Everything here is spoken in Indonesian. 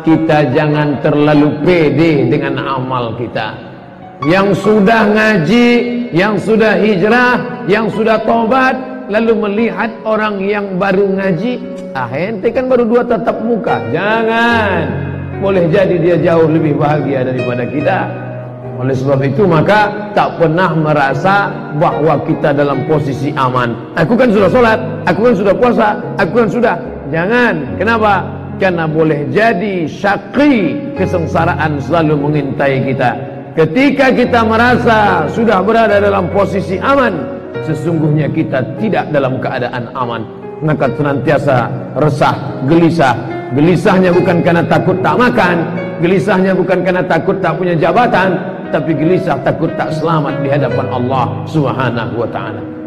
kita jangan terlalu pede dengan amal kita. Yang sudah ngaji yang sudah hijrah yang sudah tobat lalu melihat orang yang baru ngaji ah ente kan baru dua tatap muka. Jangan. Boleh jadi dia jauh lebih bahagia daripada kita. Oleh sebab itu maka tak pernah merasa bahwa kita dalam posisi aman. Aku kan sudah sholat aku kan sudah puasa aku kan sudah. Jangan. Kenapa karena boleh jadi syaqi kesengsaraan selalu mengintai kita. Ketika kita merasa sudah berada dalam posisi aman sesungguhnya kita tidak dalam keadaan aman. Maka senantiasa resah gelisah. Gelisahnya bukan karena takut tak makan gelisahnya bukan karena takut tak punya jabatan tapi gelisah takut tak selamat di hadapan Allah Subhanahu wa taala